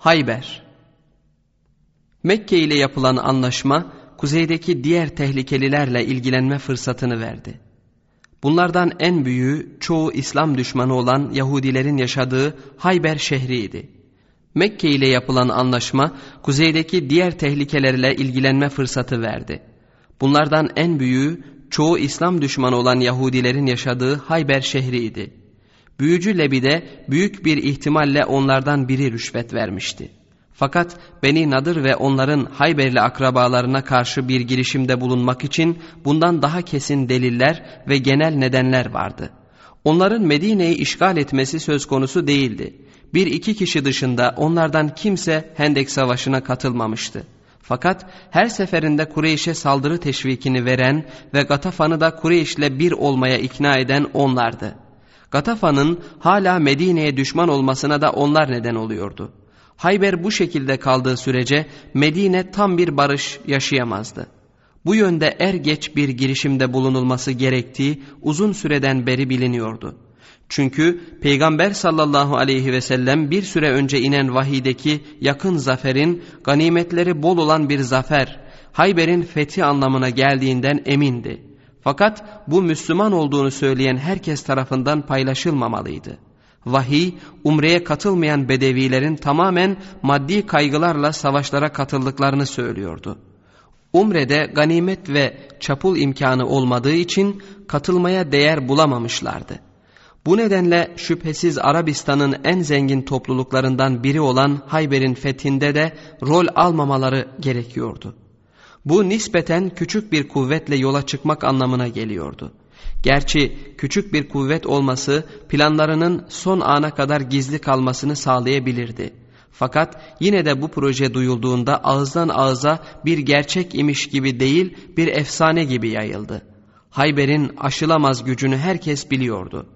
Hayber Mekke ile yapılan anlaşma kuzeydeki diğer tehlikelilerle ilgilenme fırsatını verdi. Bunlardan en büyüğü çoğu İslam düşmanı olan Yahudilerin yaşadığı Hayber şehriydi. Mekke ile yapılan anlaşma kuzeydeki diğer tehlikelerle ilgilenme fırsatı verdi. Bunlardan en büyüğü çoğu İslam düşmanı olan Yahudilerin yaşadığı Hayber şehriydi. Büyücü Lebi büyük bir ihtimalle onlardan biri rüşvet vermişti. Fakat Beni Nadır ve onların Hayberli akrabalarına karşı bir girişimde bulunmak için bundan daha kesin deliller ve genel nedenler vardı. Onların Medine'yi işgal etmesi söz konusu değildi. Bir iki kişi dışında onlardan kimse Hendek Savaşı'na katılmamıştı. Fakat her seferinde Kureyş'e saldırı teşvikini veren ve Gatafan'ı da Kureyş'le bir olmaya ikna eden onlardı. Gatafan'ın hala Medine'ye düşman olmasına da onlar neden oluyordu. Hayber bu şekilde kaldığı sürece Medine tam bir barış yaşayamazdı. Bu yönde er geç bir girişimde bulunulması gerektiği uzun süreden beri biliniyordu. Çünkü Peygamber sallallahu aleyhi ve sellem bir süre önce inen vahideki yakın zaferin ganimetleri bol olan bir zafer, Hayber'in fethi anlamına geldiğinden emindi. Fakat bu Müslüman olduğunu söyleyen herkes tarafından paylaşılmamalıydı. Vahiy, umreye katılmayan bedevilerin tamamen maddi kaygılarla savaşlara katıldıklarını söylüyordu. Umre'de ganimet ve çapul imkanı olmadığı için katılmaya değer bulamamışlardı. Bu nedenle şüphesiz Arabistan'ın en zengin topluluklarından biri olan Hayber'in fethinde de rol almamaları gerekiyordu. Bu nispeten küçük bir kuvvetle yola çıkmak anlamına geliyordu. Gerçi küçük bir kuvvet olması planlarının son ana kadar gizli kalmasını sağlayabilirdi. Fakat yine de bu proje duyulduğunda ağızdan ağıza bir gerçek imiş gibi değil bir efsane gibi yayıldı. Hayber'in aşılamaz gücünü herkes biliyordu.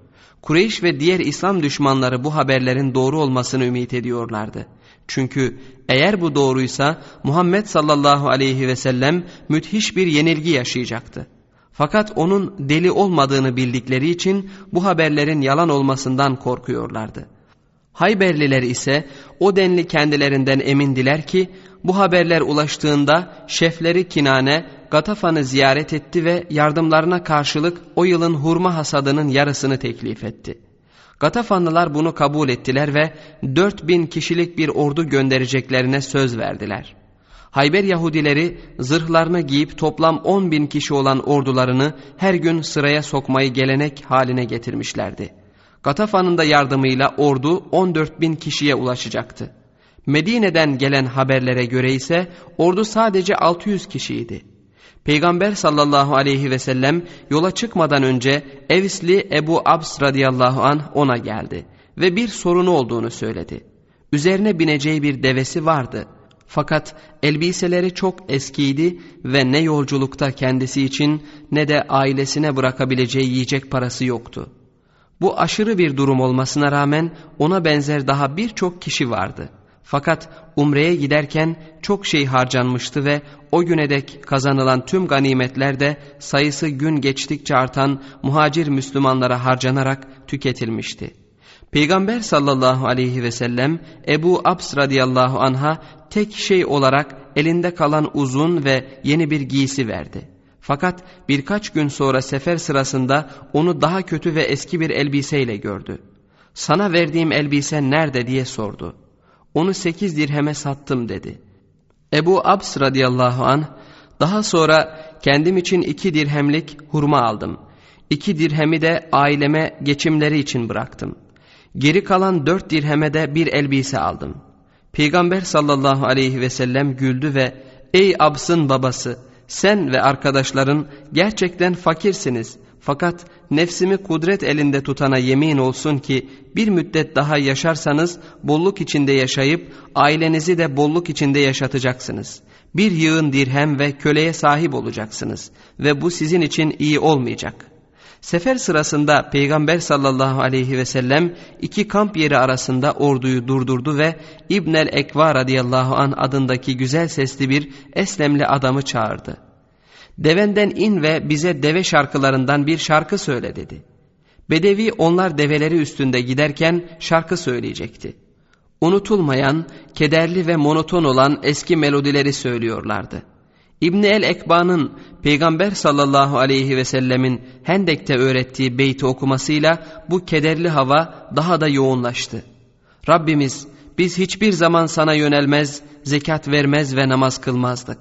Kureyş ve diğer İslam düşmanları bu haberlerin doğru olmasını ümit ediyorlardı. Çünkü eğer bu doğruysa Muhammed sallallahu aleyhi ve sellem müthiş bir yenilgi yaşayacaktı. Fakat onun deli olmadığını bildikleri için bu haberlerin yalan olmasından korkuyorlardı. Hayberliler ise o denli kendilerinden emindiler ki bu haberler ulaştığında şefleri Kinane Gatafan'ı ziyaret etti ve yardımlarına karşılık o yılın hurma hasadının yarısını teklif etti. Gatafanlılar bunu kabul ettiler ve 4000 kişilik bir ordu göndereceklerine söz verdiler.'' Hayber Yahudileri zırhlarını giyip toplam 10 bin kişi olan ordularını her gün sıraya sokmayı gelenek haline getirmişlerdi. Gatafan'ın da yardımıyla ordu 14 bin kişiye ulaşacaktı. Medine'den gelen haberlere göre ise ordu sadece 600 kişiydi. Peygamber sallallahu aleyhi ve sellem yola çıkmadan önce Evisli Ebu Abs radıyallahu an ona geldi ve bir sorunu olduğunu söyledi. Üzerine bineceği bir devesi vardı. Fakat elbiseleri çok eskiydi ve ne yolculukta kendisi için ne de ailesine bırakabileceği yiyecek parası yoktu. Bu aşırı bir durum olmasına rağmen ona benzer daha birçok kişi vardı. Fakat umreye giderken çok şey harcanmıştı ve o güne dek kazanılan tüm ganimetler de sayısı gün geçtikçe artan muhacir Müslümanlara harcanarak tüketilmişti. Peygamber sallallahu aleyhi ve sellem Ebu Abs radıyallahu anha tek şey olarak elinde kalan uzun ve yeni bir giysi verdi. Fakat birkaç gün sonra sefer sırasında onu daha kötü ve eski bir elbiseyle gördü. Sana verdiğim elbise nerede diye sordu. Onu sekiz dirheme sattım dedi. Ebu Abs radıyallahu an daha sonra kendim için iki dirhemlik hurma aldım. İki dirhemi de aileme geçimleri için bıraktım. Geri kalan dört dirheme de bir elbise aldım. Peygamber sallallahu aleyhi ve sellem güldü ve ''Ey Abs'ın babası sen ve arkadaşların gerçekten fakirsiniz fakat nefsimi kudret elinde tutana yemin olsun ki bir müddet daha yaşarsanız bolluk içinde yaşayıp ailenizi de bolluk içinde yaşatacaksınız. Bir yığın dirhem ve köleye sahip olacaksınız ve bu sizin için iyi olmayacak.'' Sefer sırasında Peygamber sallallahu aleyhi ve sellem iki kamp yeri arasında orduyu durdurdu ve İbnel Ekva radıyallahu an adındaki güzel sesli bir Eslemli adamı çağırdı. Devenden in ve bize deve şarkılarından bir şarkı söyle dedi. Bedevi onlar develeri üstünde giderken şarkı söyleyecekti. Unutulmayan, kederli ve monoton olan eski melodileri söylüyorlardı. İbni el-Ekba'nın Peygamber sallallahu aleyhi ve sellemin Hendek'te öğrettiği beyti okumasıyla bu kederli hava daha da yoğunlaştı. Rabbimiz biz hiçbir zaman sana yönelmez, zekat vermez ve namaz kılmazdık.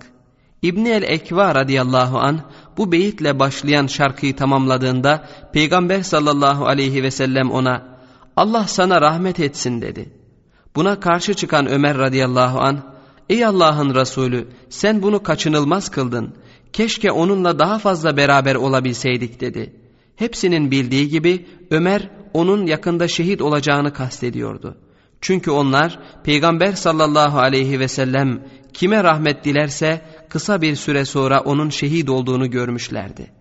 İbni el-Ekva radıyallahu an bu beyitle başlayan şarkıyı tamamladığında Peygamber sallallahu aleyhi ve sellem ona Allah sana rahmet etsin dedi. Buna karşı çıkan Ömer radıyallahu an Ey Allah'ın Resulü sen bunu kaçınılmaz kıldın. Keşke onunla daha fazla beraber olabilseydik dedi. Hepsinin bildiği gibi Ömer onun yakında şehit olacağını kastediyordu. Çünkü onlar Peygamber sallallahu aleyhi ve sellem kime rahmet dilerse kısa bir süre sonra onun şehit olduğunu görmüşlerdi.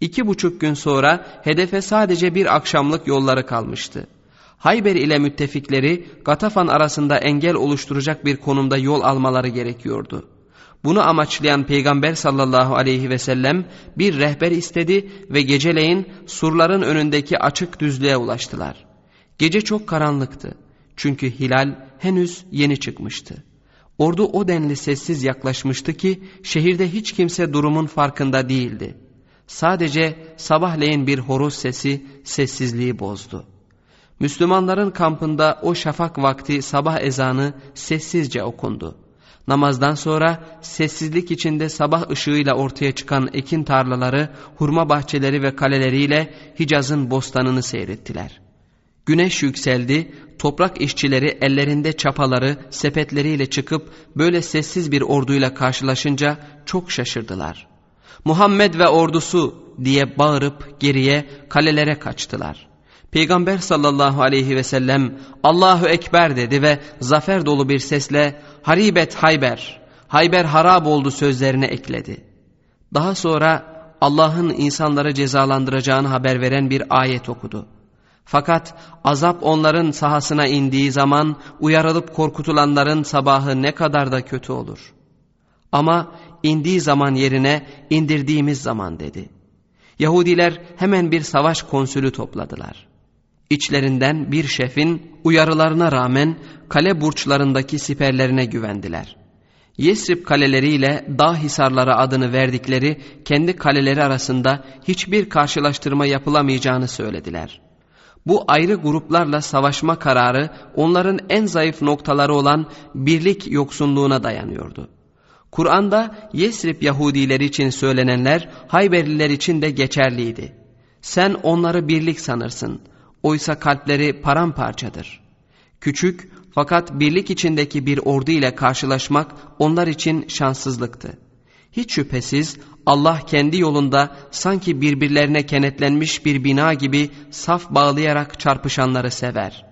İki buçuk gün sonra hedefe sadece bir akşamlık yolları kalmıştı. Hayber ile müttefikleri Gatafan arasında engel oluşturacak bir konumda yol almaları gerekiyordu. Bunu amaçlayan Peygamber sallallahu aleyhi ve sellem bir rehber istedi ve geceleyin surların önündeki açık düzlüğe ulaştılar. Gece çok karanlıktı. Çünkü hilal henüz yeni çıkmıştı. Ordu o denli sessiz yaklaşmıştı ki şehirde hiç kimse durumun farkında değildi. Sadece sabahleyin bir horoz sesi sessizliği bozdu. Müslümanların kampında o şafak vakti sabah ezanı sessizce okundu. Namazdan sonra sessizlik içinde sabah ışığıyla ortaya çıkan ekin tarlaları, hurma bahçeleri ve kaleleriyle Hicaz'ın bostanını seyrettiler. Güneş yükseldi, toprak işçileri ellerinde çapaları, sepetleriyle çıkıp böyle sessiz bir orduyla karşılaşınca çok şaşırdılar. Muhammed ve ordusu diye bağırıp geriye kalelere kaçtılar. Peygamber sallallahu aleyhi ve sellem Allahu Ekber dedi ve zafer dolu bir sesle Haribet Hayber, Hayber harap oldu sözlerine ekledi. Daha sonra Allah'ın insanları cezalandıracağını haber veren bir ayet okudu. Fakat azap onların sahasına indiği zaman uyarılıp korkutulanların sabahı ne kadar da kötü olur. Ama indiği zaman yerine indirdiğimiz zaman dedi. Yahudiler hemen bir savaş konsülü topladılar. İçlerinden bir şefin uyarılarına rağmen kale burçlarındaki siperlerine güvendiler. Yesrib kaleleriyle dağ hisarları adını verdikleri kendi kaleleri arasında hiçbir karşılaştırma yapılamayacağını söylediler.'' Bu ayrı gruplarla savaşma kararı onların en zayıf noktaları olan birlik yoksunluğuna dayanıyordu. Kur'an'da Yesrib Yahudileri için söylenenler Hayberliler için de geçerliydi. Sen onları birlik sanırsın. Oysa kalpleri paramparçadır. Küçük fakat birlik içindeki bir ordu ile karşılaşmak onlar için şanssızlıktı. Hiç şüphesiz Allah kendi yolunda sanki birbirlerine kenetlenmiş bir bina gibi saf bağlayarak çarpışanları sever.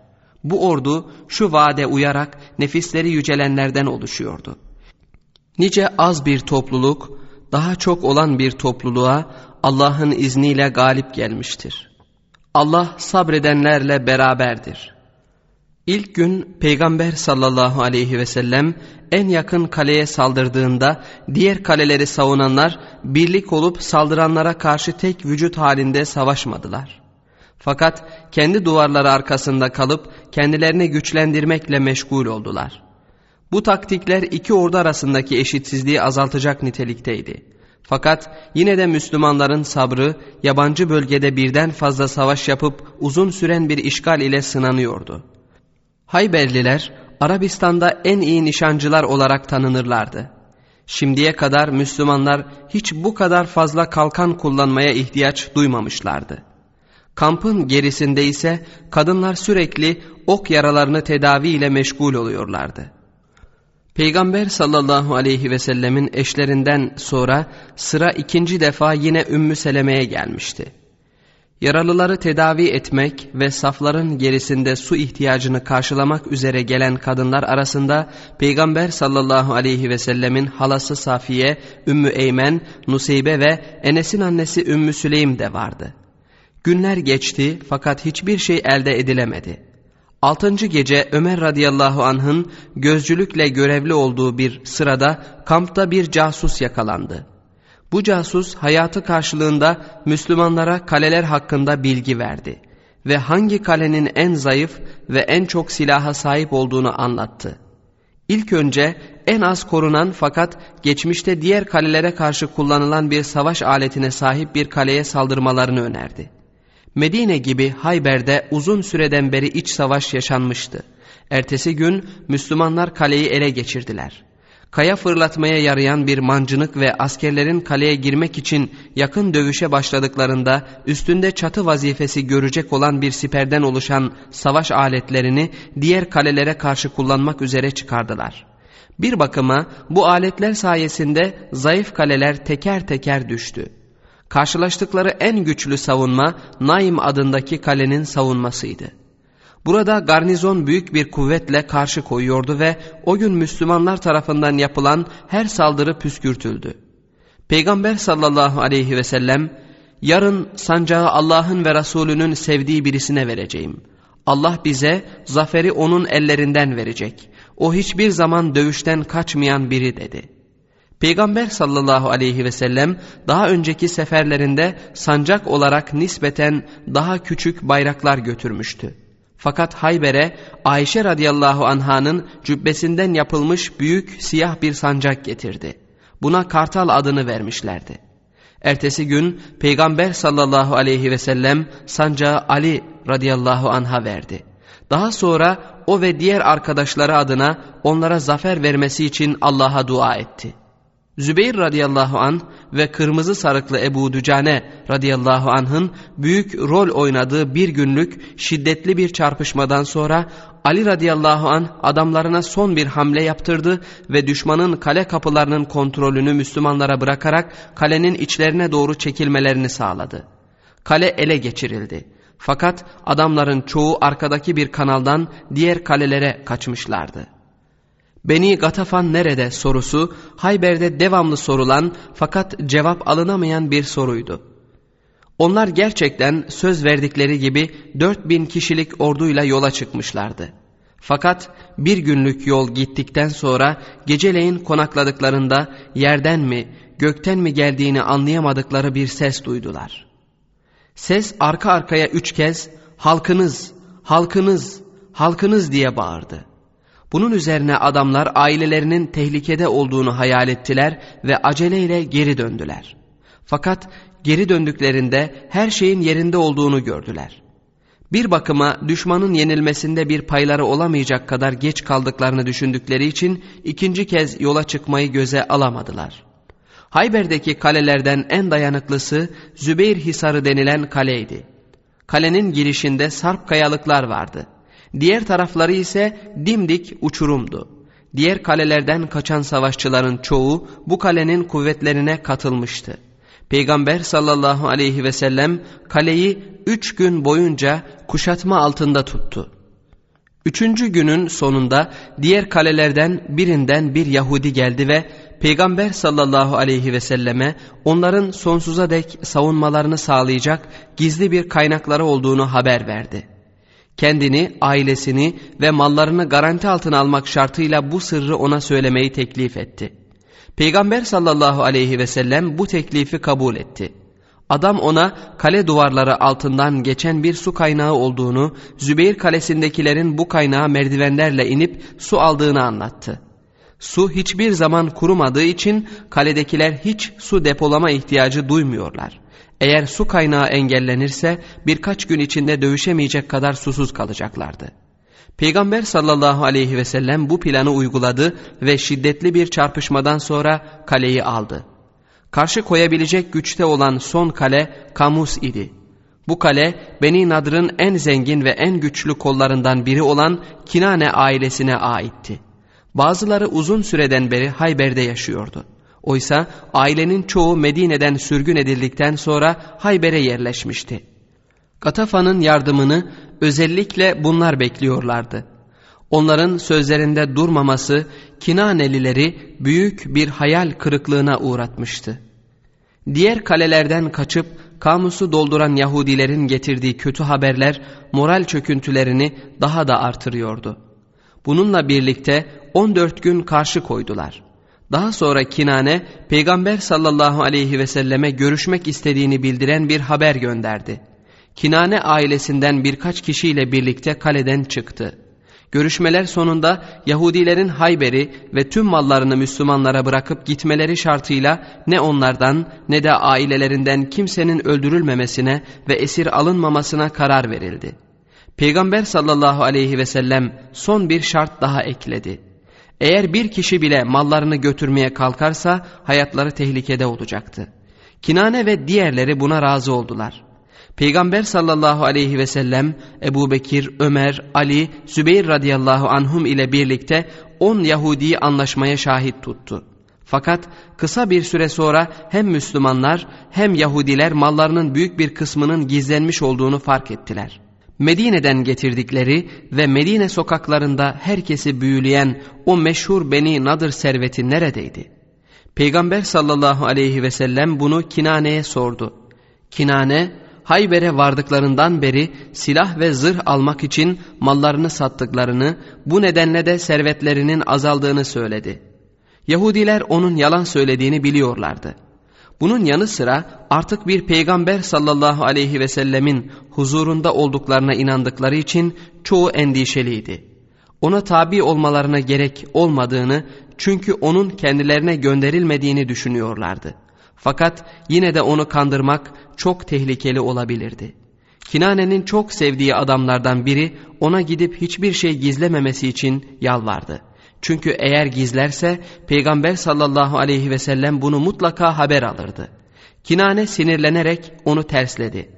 Bu ordu şu vaade uyarak nefisleri yücelenlerden oluşuyordu. Nice az bir topluluk daha çok olan bir topluluğa Allah'ın izniyle galip gelmiştir. Allah sabredenlerle beraberdir.'' İlk gün Peygamber sallallahu aleyhi ve sellem en yakın kaleye saldırdığında diğer kaleleri savunanlar birlik olup saldıranlara karşı tek vücut halinde savaşmadılar. Fakat kendi duvarları arkasında kalıp kendilerini güçlendirmekle meşgul oldular. Bu taktikler iki ordu arasındaki eşitsizliği azaltacak nitelikteydi. Fakat yine de Müslümanların sabrı yabancı bölgede birden fazla savaş yapıp uzun süren bir işgal ile sınanıyordu. Hayberliler Arabistan'da en iyi nişancılar olarak tanınırlardı. Şimdiye kadar Müslümanlar hiç bu kadar fazla kalkan kullanmaya ihtiyaç duymamışlardı. Kampın gerisinde ise kadınlar sürekli ok yaralarını tedavi ile meşgul oluyorlardı. Peygamber sallallahu aleyhi ve sellemin eşlerinden sonra sıra ikinci defa yine Ümmü Seleme'ye gelmişti. Yaralıları tedavi etmek ve safların gerisinde su ihtiyacını karşılamak üzere gelen kadınlar arasında Peygamber sallallahu aleyhi ve sellemin halası Safiye, Ümmü Eymen, Nuseybe ve Enes'in annesi Ümmü Süleym de vardı. Günler geçti fakat hiçbir şey elde edilemedi. Altıncı gece Ömer radıyallahu anh'ın gözcülükle görevli olduğu bir sırada kampta bir casus yakalandı. Bu casus hayatı karşılığında Müslümanlara kaleler hakkında bilgi verdi ve hangi kalenin en zayıf ve en çok silaha sahip olduğunu anlattı. İlk önce en az korunan fakat geçmişte diğer kalelere karşı kullanılan bir savaş aletine sahip bir kaleye saldırmalarını önerdi. Medine gibi Hayber'de uzun süreden beri iç savaş yaşanmıştı. Ertesi gün Müslümanlar kaleyi ele geçirdiler. Kaya fırlatmaya yarayan bir mancınık ve askerlerin kaleye girmek için yakın dövüşe başladıklarında üstünde çatı vazifesi görecek olan bir siperden oluşan savaş aletlerini diğer kalelere karşı kullanmak üzere çıkardılar. Bir bakıma bu aletler sayesinde zayıf kaleler teker teker düştü. Karşılaştıkları en güçlü savunma Naim adındaki kalenin savunmasıydı. Burada garnizon büyük bir kuvvetle karşı koyuyordu ve o gün Müslümanlar tarafından yapılan her saldırı püskürtüldü. Peygamber sallallahu aleyhi ve sellem yarın sancağı Allah'ın ve Resulünün sevdiği birisine vereceğim. Allah bize zaferi onun ellerinden verecek. O hiçbir zaman dövüşten kaçmayan biri dedi.'' Peygamber sallallahu aleyhi ve sellem daha önceki seferlerinde sancak olarak nispeten daha küçük bayraklar götürmüştü. Fakat Hayber'e Ayşe radıyallahu anhanın cübbesinden yapılmış büyük siyah bir sancak getirdi. Buna kartal adını vermişlerdi. Ertesi gün Peygamber sallallahu aleyhi ve sellem sancağı Ali radıyallahu anha verdi. Daha sonra o ve diğer arkadaşları adına onlara zafer vermesi için Allah'a dua etti.'' Zübeyir radıyallahu an ve kırmızı sarıklı Ebu Dücane radıyallahu anh'ın büyük rol oynadığı bir günlük şiddetli bir çarpışmadan sonra Ali radıyallahu an adamlarına son bir hamle yaptırdı ve düşmanın kale kapılarının kontrolünü Müslümanlara bırakarak kalenin içlerine doğru çekilmelerini sağladı. Kale ele geçirildi. Fakat adamların çoğu arkadaki bir kanaldan diğer kalelere kaçmışlardı. Beni Gatafan nerede sorusu Hayber'de devamlı sorulan fakat cevap alınamayan bir soruydu. Onlar gerçekten söz verdikleri gibi 4000 kişilik orduyla yola çıkmışlardı. Fakat bir günlük yol gittikten sonra geceleyin konakladıklarında yerden mi gökten mi geldiğini anlayamadıkları bir ses duydular. Ses arka arkaya üç kez halkınız, halkınız, halkınız diye bağırdı. Bunun üzerine adamlar ailelerinin tehlikede olduğunu hayal ettiler ve aceleyle geri döndüler. Fakat geri döndüklerinde her şeyin yerinde olduğunu gördüler. Bir bakıma düşmanın yenilmesinde bir payları olamayacak kadar geç kaldıklarını düşündükleri için ikinci kez yola çıkmayı göze alamadılar. Hayber'deki kalelerden en dayanıklısı Zübeyir Hisarı denilen kaleydi. Kalenin girişinde sarp kayalıklar vardı. Diğer tarafları ise dimdik uçurumdu. Diğer kalelerden kaçan savaşçıların çoğu bu kalenin kuvvetlerine katılmıştı. Peygamber sallallahu aleyhi ve sellem kaleyi üç gün boyunca kuşatma altında tuttu. Üçüncü günün sonunda diğer kalelerden birinden bir Yahudi geldi ve Peygamber sallallahu aleyhi ve selleme onların sonsuza dek savunmalarını sağlayacak gizli bir kaynakları olduğunu haber verdi.'' Kendini, ailesini ve mallarını garanti altına almak şartıyla bu sırrı ona söylemeyi teklif etti. Peygamber sallallahu aleyhi ve sellem bu teklifi kabul etti. Adam ona kale duvarları altından geçen bir su kaynağı olduğunu, Zübeyir kalesindekilerin bu kaynağa merdivenlerle inip su aldığını anlattı. Su hiçbir zaman kurumadığı için kaledekiler hiç su depolama ihtiyacı duymuyorlar. Eğer su kaynağı engellenirse birkaç gün içinde dövüşemeyecek kadar susuz kalacaklardı. Peygamber sallallahu aleyhi ve sellem bu planı uyguladı ve şiddetli bir çarpışmadan sonra kaleyi aldı. Karşı koyabilecek güçte olan son kale Kamus idi. Bu kale Beni Nadr'ın en zengin ve en güçlü kollarından biri olan Kinane ailesine aitti. Bazıları uzun süreden beri Hayber'de yaşıyordu. Oysa ailenin çoğu Medine'den sürgün edildikten sonra Hayber'e yerleşmişti. Katafa'nın yardımını özellikle bunlar bekliyorlardı. Onların sözlerinde durmaması Kinanelileri büyük bir hayal kırıklığına uğratmıştı. Diğer kalelerden kaçıp kamusu dolduran Yahudilerin getirdiği kötü haberler moral çöküntülerini daha da artırıyordu. Bununla birlikte 14 gün karşı koydular. Daha sonra Kinane peygamber sallallahu aleyhi ve selleme görüşmek istediğini bildiren bir haber gönderdi. Kinane ailesinden birkaç kişiyle birlikte kaleden çıktı. Görüşmeler sonunda Yahudilerin Hayber'i ve tüm mallarını Müslümanlara bırakıp gitmeleri şartıyla ne onlardan ne de ailelerinden kimsenin öldürülmemesine ve esir alınmamasına karar verildi. Peygamber sallallahu aleyhi ve sellem son bir şart daha ekledi. Eğer bir kişi bile mallarını götürmeye kalkarsa hayatları tehlikede olacaktı. Kinane ve diğerleri buna razı oldular. Peygamber sallallahu aleyhi ve sellem Ebu Bekir, Ömer, Ali, Zübeyir radıyallahu anhum ile birlikte on Yahudi'yi anlaşmaya şahit tuttu. Fakat kısa bir süre sonra hem Müslümanlar hem Yahudiler mallarının büyük bir kısmının gizlenmiş olduğunu fark ettiler. Medine'den getirdikleri ve Medine sokaklarında herkesi büyüleyen o meşhur Beni Nadır serveti neredeydi? Peygamber sallallahu aleyhi ve sellem bunu Kinane'ye sordu. Kinane, Hayber'e vardıklarından beri silah ve zırh almak için mallarını sattıklarını, bu nedenle de servetlerinin azaldığını söyledi. Yahudiler onun yalan söylediğini biliyorlardı. Bunun yanı sıra artık bir peygamber sallallahu aleyhi ve sellemin huzurunda olduklarına inandıkları için çoğu endişeliydi. Ona tabi olmalarına gerek olmadığını çünkü onun kendilerine gönderilmediğini düşünüyorlardı. Fakat yine de onu kandırmak çok tehlikeli olabilirdi. Kinane'nin çok sevdiği adamlardan biri ona gidip hiçbir şey gizlememesi için yalvardı. Çünkü eğer gizlerse Peygamber sallallahu aleyhi ve sellem bunu mutlaka haber alırdı. Kinane sinirlenerek onu tersledi.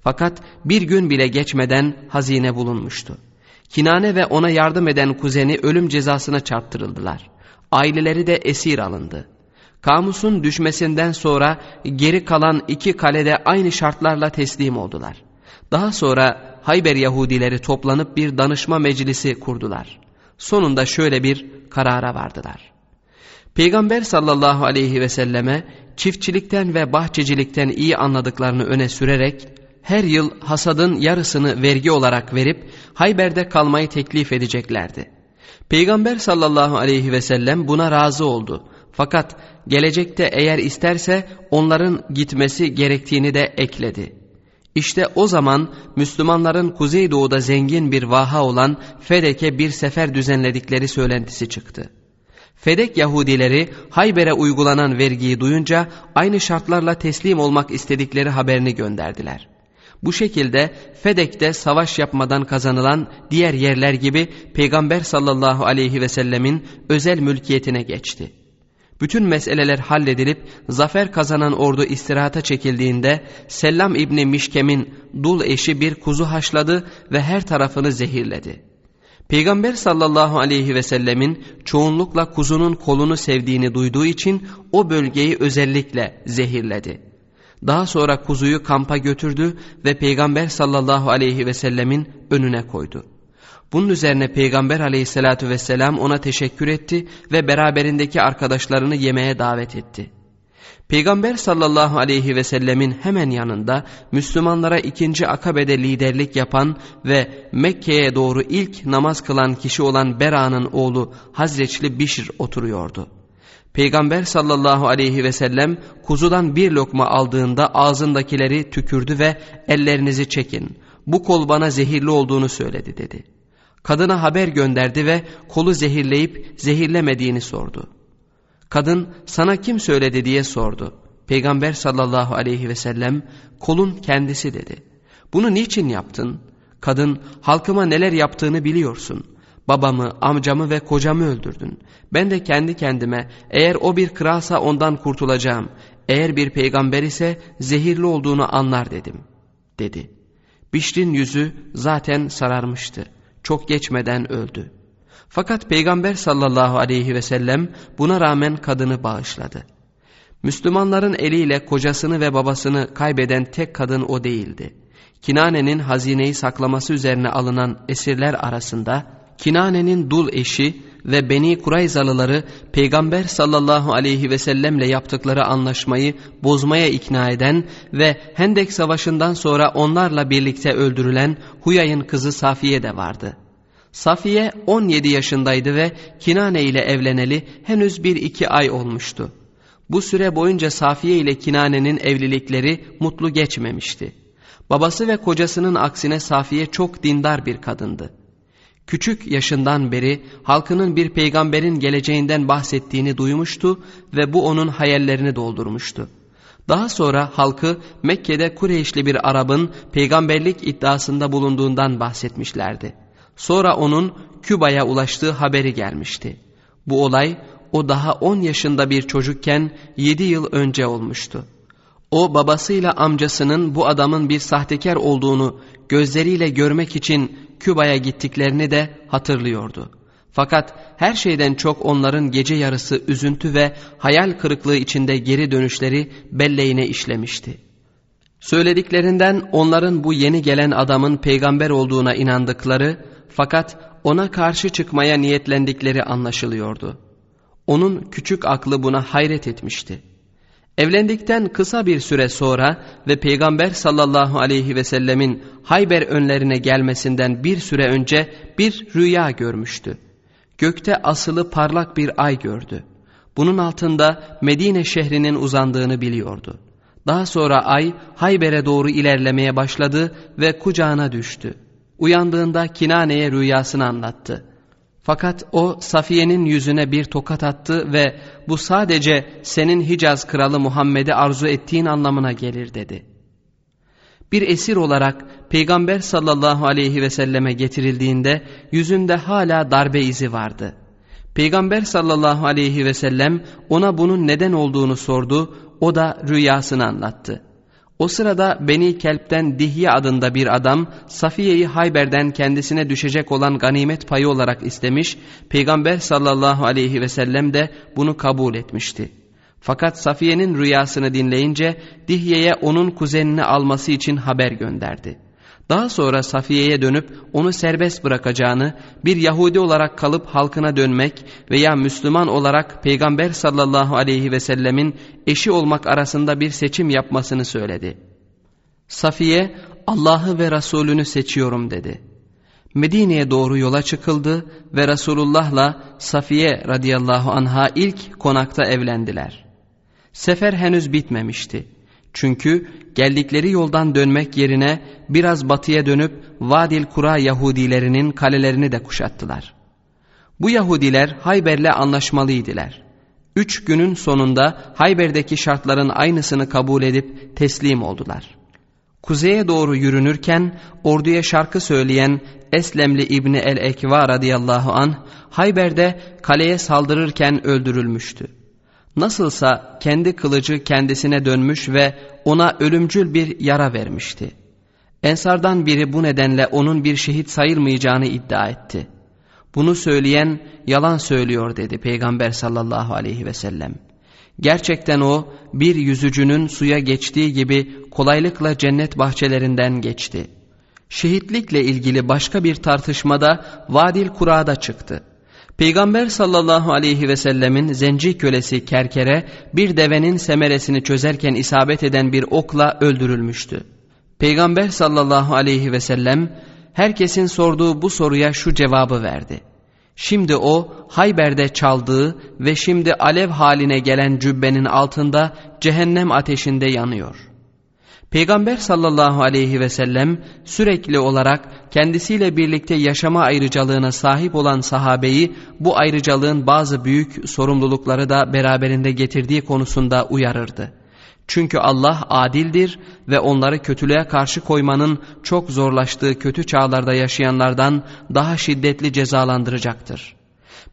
Fakat bir gün bile geçmeden hazine bulunmuştu. Kinane ve ona yardım eden kuzeni ölüm cezasına çarptırıldılar. Aileleri de esir alındı. Kamus'un düşmesinden sonra geri kalan iki kalede aynı şartlarla teslim oldular. Daha sonra Hayber Yahudileri toplanıp bir danışma meclisi kurdular. Sonunda şöyle bir karara vardılar. Peygamber sallallahu aleyhi ve selleme çiftçilikten ve bahçecilikten iyi anladıklarını öne sürerek her yıl hasadın yarısını vergi olarak verip Hayber'de kalmayı teklif edeceklerdi. Peygamber sallallahu aleyhi ve sellem buna razı oldu. Fakat gelecekte eğer isterse onların gitmesi gerektiğini de ekledi. İşte o zaman Müslümanların Kuzeydoğu'da zengin bir vaha olan Fedek'e bir sefer düzenledikleri söylentisi çıktı. Fedek Yahudileri Hayber'e uygulanan vergiyi duyunca aynı şartlarla teslim olmak istedikleri haberini gönderdiler. Bu şekilde Fedek'te savaş yapmadan kazanılan diğer yerler gibi Peygamber sallallahu aleyhi ve sellemin özel mülkiyetine geçti. Bütün meseleler halledilip zafer kazanan ordu istirahata çekildiğinde Sellam İbni Mişkem'in dul eşi bir kuzu haşladı ve her tarafını zehirledi. Peygamber sallallahu aleyhi ve sellemin çoğunlukla kuzunun kolunu sevdiğini duyduğu için o bölgeyi özellikle zehirledi. Daha sonra kuzuyu kampa götürdü ve Peygamber sallallahu aleyhi ve sellemin önüne koydu. Bunun üzerine Peygamber aleyhissalatü vesselam ona teşekkür etti ve beraberindeki arkadaşlarını yemeğe davet etti. Peygamber sallallahu aleyhi ve sellemin hemen yanında Müslümanlara ikinci akabede liderlik yapan ve Mekke'ye doğru ilk namaz kılan kişi olan Bera'nın oğlu Hazreçli Bişir oturuyordu. Peygamber sallallahu aleyhi ve sellem kuzudan bir lokma aldığında ağzındakileri tükürdü ve ellerinizi çekin bu kol bana zehirli olduğunu söyledi dedi. Kadına haber gönderdi ve kolu zehirleyip zehirlemediğini sordu. Kadın sana kim söyledi diye sordu. Peygamber sallallahu aleyhi ve sellem kolun kendisi dedi. Bunu niçin yaptın? Kadın halkıma neler yaptığını biliyorsun. Babamı, amcamı ve kocamı öldürdün. Ben de kendi kendime eğer o bir kralsa ondan kurtulacağım. Eğer bir peygamber ise zehirli olduğunu anlar dedim. Dedi. Bişrin yüzü zaten sararmıştı çok geçmeden öldü. Fakat Peygamber sallallahu aleyhi ve sellem buna rağmen kadını bağışladı. Müslümanların eliyle kocasını ve babasını kaybeden tek kadın o değildi. Kinane'nin hazineyi saklaması üzerine alınan esirler arasında Kinane'nin dul eşi ve Beni Kurayzalıları Peygamber sallallahu aleyhi ve sellemle yaptıkları anlaşmayı bozmaya ikna eden ve Hendek Savaşı'ndan sonra onlarla birlikte öldürülen Huyay'ın kızı Safiye de vardı. Safiye 17 yaşındaydı ve Kinane ile evleneli henüz bir iki ay olmuştu. Bu süre boyunca Safiye ile Kinane'nin evlilikleri mutlu geçmemişti. Babası ve kocasının aksine Safiye çok dindar bir kadındı. Küçük yaşından beri halkının bir peygamberin geleceğinden bahsettiğini duymuştu ve bu onun hayallerini doldurmuştu. Daha sonra halkı Mekke'de Kureyşli bir Arap'ın peygamberlik iddiasında bulunduğundan bahsetmişlerdi. Sonra onun Küba'ya ulaştığı haberi gelmişti. Bu olay o daha 10 yaşında bir çocukken 7 yıl önce olmuştu. O babasıyla amcasının bu adamın bir sahtekar olduğunu gözleriyle görmek için Küba'ya gittiklerini de hatırlıyordu. Fakat her şeyden çok onların gece yarısı üzüntü ve hayal kırıklığı içinde geri dönüşleri belleğine işlemişti. Söylediklerinden onların bu yeni gelen adamın peygamber olduğuna inandıkları fakat ona karşı çıkmaya niyetlendikleri anlaşılıyordu. Onun küçük aklı buna hayret etmişti. Evlendikten kısa bir süre sonra ve Peygamber sallallahu aleyhi ve sellemin Hayber önlerine gelmesinden bir süre önce bir rüya görmüştü. Gökte asılı parlak bir ay gördü. Bunun altında Medine şehrinin uzandığını biliyordu. Daha sonra ay Hayber'e doğru ilerlemeye başladı ve kucağına düştü. Uyandığında Kinane'ye rüyasını anlattı. Fakat o Safiye'nin yüzüne bir tokat attı ve bu sadece senin Hicaz kralı Muhammed'i arzu ettiğin anlamına gelir dedi. Bir esir olarak Peygamber sallallahu aleyhi ve selleme getirildiğinde yüzünde hala darbe izi vardı. Peygamber sallallahu aleyhi ve sellem ona bunun neden olduğunu sordu, o da rüyasını anlattı. O sırada Beni Kelp'ten Dihye adında bir adam Safiye'yi Hayber'den kendisine düşecek olan ganimet payı olarak istemiş, Peygamber sallallahu aleyhi ve sellem de bunu kabul etmişti. Fakat Safiye'nin rüyasını dinleyince Dihye'ye onun kuzenini alması için haber gönderdi. Daha sonra Safiye'ye dönüp onu serbest bırakacağını, bir Yahudi olarak kalıp halkına dönmek veya Müslüman olarak Peygamber sallallahu aleyhi ve sellemin eşi olmak arasında bir seçim yapmasını söyledi. Safiye, Allah'ı ve Resulünü seçiyorum dedi. Medine'ye doğru yola çıkıldı ve Resulullah'la Safiye radıyallahu anha ilk konakta evlendiler. Sefer henüz bitmemişti. Çünkü geldikleri yoldan dönmek yerine biraz batıya dönüp Vadil Kura Yahudilerinin kalelerini de kuşattılar. Bu Yahudiler Hayber'le anlaşmalıydılar. Üç günün sonunda Hayber'deki şartların aynısını kabul edip teslim oldular. Kuzeye doğru yürünürken orduya şarkı söyleyen Eslemli İbni el-Ekva radıyallahu an Hayber'de kaleye saldırırken öldürülmüştü. Nasılsa kendi kılıcı kendisine dönmüş ve ona ölümcül bir yara vermişti. Ensardan biri bu nedenle onun bir şehit sayılmayacağını iddia etti. Bunu söyleyen yalan söylüyor dedi Peygamber sallallahu aleyhi ve sellem. Gerçekten o bir yüzücünün suya geçtiği gibi kolaylıkla cennet bahçelerinden geçti. Şehitlikle ilgili başka bir tartışmada Vadil Kura'da çıktı. Peygamber sallallahu aleyhi ve sellemin zenci kölesi Kerkere bir devenin semeresini çözerken isabet eden bir okla öldürülmüştü. Peygamber sallallahu aleyhi ve sellem herkesin sorduğu bu soruya şu cevabı verdi. Şimdi o Hayber'de çaldığı ve şimdi alev haline gelen cübbenin altında cehennem ateşinde yanıyor.'' Peygamber sallallahu aleyhi ve sellem sürekli olarak kendisiyle birlikte yaşama ayrıcalığına sahip olan sahabeyi bu ayrıcalığın bazı büyük sorumlulukları da beraberinde getirdiği konusunda uyarırdı. Çünkü Allah adildir ve onları kötülüğe karşı koymanın çok zorlaştığı kötü çağlarda yaşayanlardan daha şiddetli cezalandıracaktır.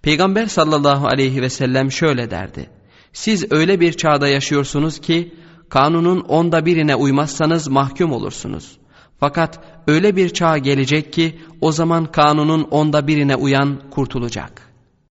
Peygamber sallallahu aleyhi ve sellem şöyle derdi. Siz öyle bir çağda yaşıyorsunuz ki kanunun onda birine uymazsanız mahkum olursunuz. Fakat öyle bir çağ gelecek ki o zaman kanunun onda birine uyan kurtulacak.''